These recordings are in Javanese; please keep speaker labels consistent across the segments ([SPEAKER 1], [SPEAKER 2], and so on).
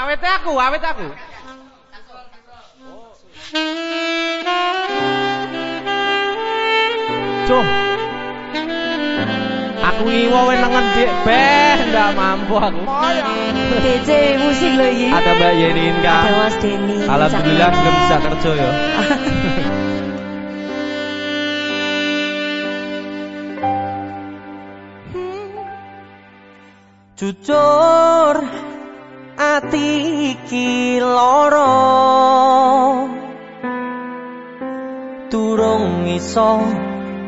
[SPEAKER 1] Awet aku, awet aku. Cuk. Aku ngiwo nengen dik beh ndak mampu aku.
[SPEAKER 2] DC musik lho iki.
[SPEAKER 1] Ada Mbak Yenin
[SPEAKER 2] Ada
[SPEAKER 1] Kak.
[SPEAKER 2] Mas Denny.
[SPEAKER 1] Alhamdulillah belum bisa kerja ya.
[SPEAKER 3] Jujur ati iki lara. Durung iso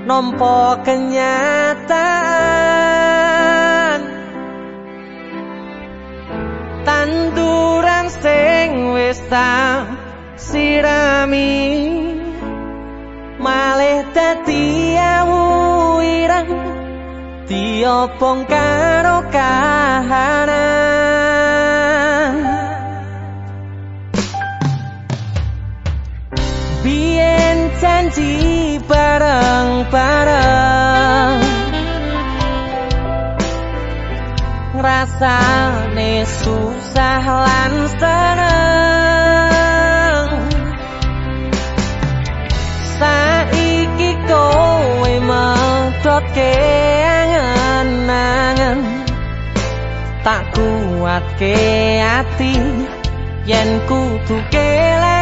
[SPEAKER 3] nampa kenyataan Tanduran sing wis tak sirami Malih dadi awu ireng diobong karo kahanan. Bien janji bareng-bareng Ngrasane susah lan seneng. Saiki kowe medhotke kuatke ati yen kudu kelangan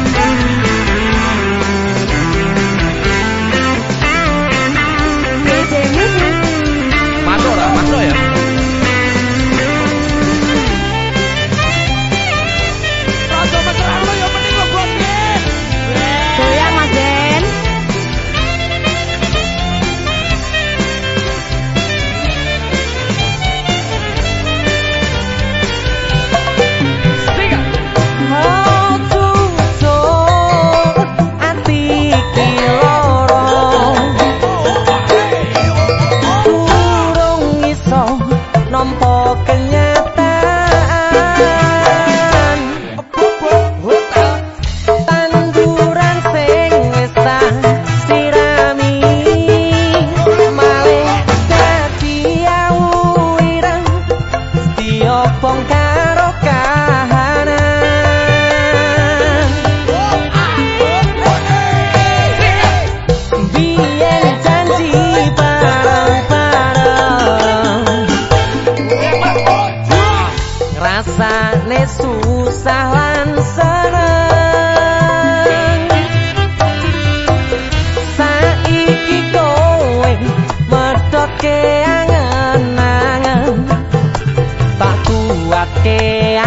[SPEAKER 3] Rasane susah lan seneng Saiki kowe medhotke angen-angen Tak kuatke